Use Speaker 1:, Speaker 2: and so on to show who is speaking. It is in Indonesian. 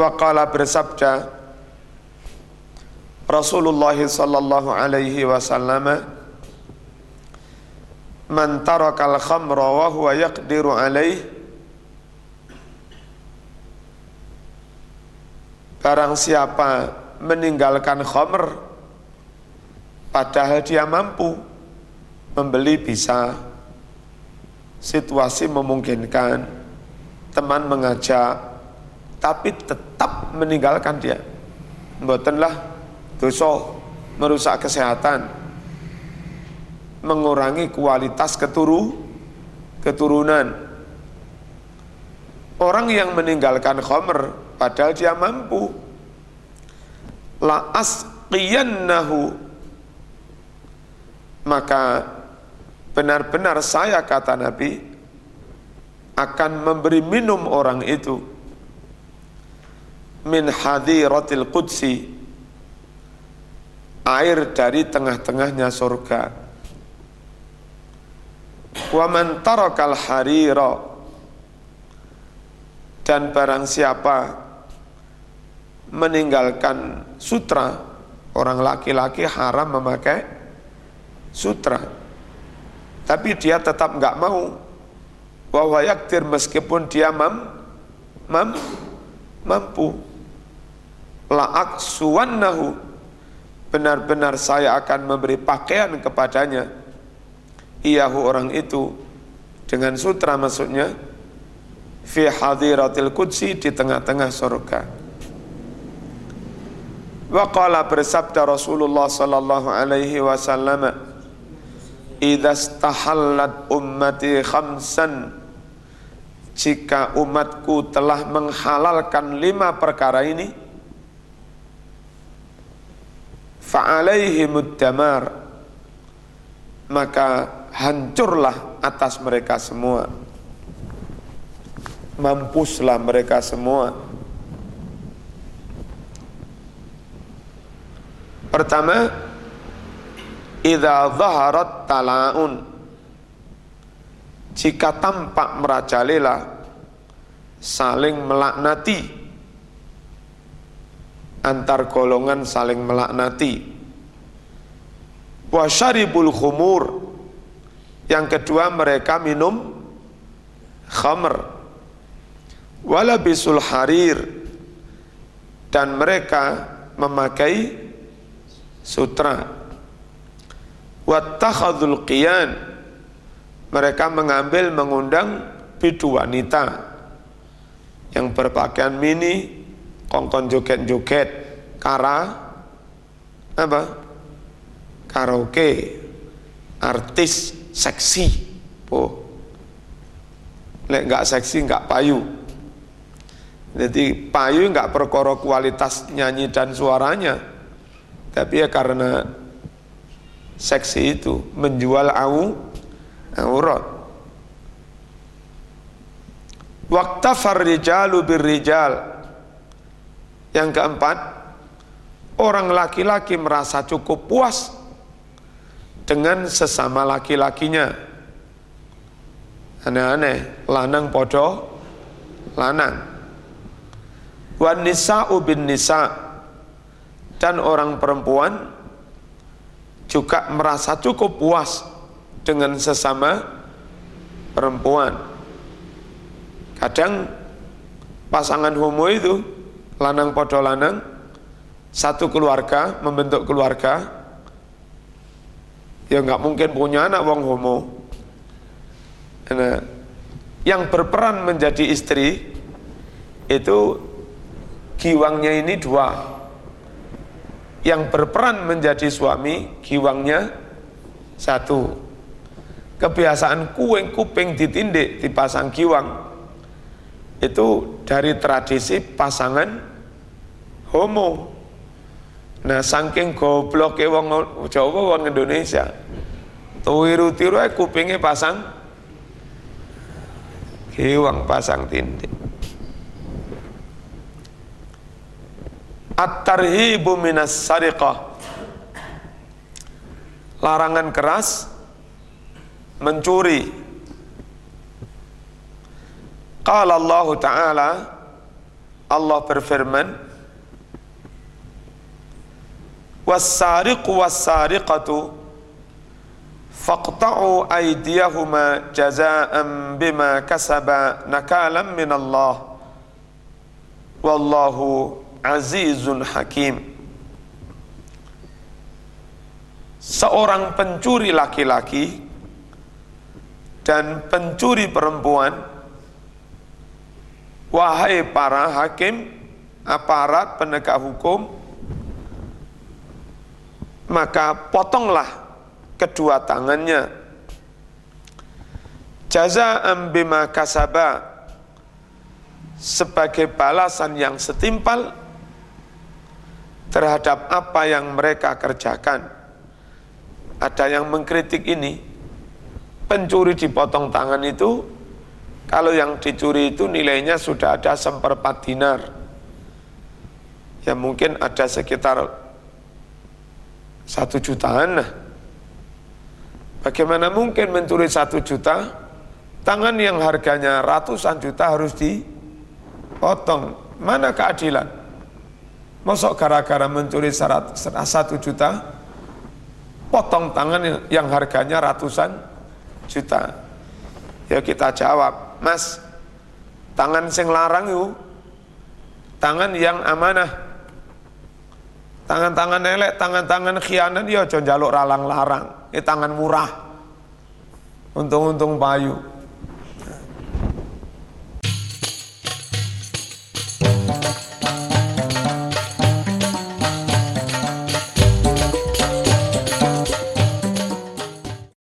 Speaker 1: Waqala bersabda Rasulullah sallallahu alaihi wasallam Man tarakal khamra wa huwa yaqdiru alaih Barang siapa meninggalkan khamr padahal dia mampu membeli bisa situasi memungkinkan teman mengajak tapi tetap meninggalkan dia. Mbotenlah dosa merusak kesehatan, mengurangi kualitas keturu keturunan. Orang yang meninggalkan khomer padahal dia mampu la asqiyannahu maka benar-benar saya kata Nabi akan memberi minum orang itu. Min hadiratil qudsi air dari tengah-tengahnya surga. Wa man tarakal harira dan barang siapa meninggalkan sutra orang laki-laki haram memakai sutra. Tapi dia tetap nggak mau. Bahwa yaktir meskipun dia mam, mam mampu. La'aksuwannahu benar-benar saya akan memberi pakaian kepadanya. Iyahu orang itu. Dengan sutra maksudnya fi hadiratil qudsi di tengah-tengah surga. Wa qala bersabda Rasulullah sallallahu alaihi wasallam idza stahallat ummati khamsan jika umatku telah menghalalkan lima perkara ini fa'alaihimud damar maka hancurlah atas mereka semua. Mampuslah mereka semua. Pertama idza zaharat talaun. Jika tampak merajalela saling melaknati. Antar golongan saling melaknati. Wasyaribul khumur. Yang kedua mereka minum khamr. Walabisul harir. Dan mereka memakai sutra wattakhadul qiyan. Mereka mengambil mengundang bidu wanita. Yang berpakaian mini kongkon joget-joget kara apa? Karaoke. Artis seksi. Oh. Lek nggak seksi nggak payu. Jadi payu nggak perkara kualitas nyanyi dan suaranya. Tapi ya karena seksi itu menjual au aurat waktafar rijalu birrijal yang keempat, orang laki-laki merasa cukup puas dengan sesama laki-lakinya. Aneh-aneh, lanang podo, lanang. Wan nisa'u bin nisa' dan orang perempuan juga merasa cukup puas dengan sesama perempuan. Kadang pasangan homo itu lanang podo lanang satu keluarga membentuk keluarga ya nggak mungkin punya anak wong homo nah, yang berperan menjadi istri itu giwangnya ini dua yang berperan menjadi suami giwangnya satu kebiasaan kuing kuping ditindik dipasang giwang itu dari tradisi pasangan homo. Nah, saking gobloke wong Jawa wong Indonesia. Tuwiru-tiru ae kupinge pasang kiwang pasang tindik. At-tarhibu minas sariqah. larangan keras mencuri. Qala Allah Ta'ala Allah berfirman Was-sariqu was-sariqatu faqta'u aydiyahuma jazaa'an bima kasaba min Allah wallahu azizun hakim. Seorang pencuri laki-laki dan pencuri perempuan. Wahai para hakim aparat penegak hukum maka potonglah kedua tangannya. Jazaa'an bima kasaba sebagai balasan yang setimpal terhadap apa yang mereka kerjakan. Ada yang mengkritik ini, pencuri dipotong tangan itu, kalau yang dicuri itu nilainya sudah ada seperempat dinar. Ya mungkin ada sekitar satu jutaan. Bagaimana mungkin mencuri satu juta, tangan yang harganya ratusan juta harus dipotong. Mana keadilan? Masuk gara-gara mencuri satu juta, potong tangan yang harganya ratusan juta. Ya kita jawab, Mas, tangan sing larang yuk, tangan yang amanah. Tangan-tangan elek, tangan-tangan khianat ya aja njaluk ralang larang. Ini tangan murah. Untung-untung payu.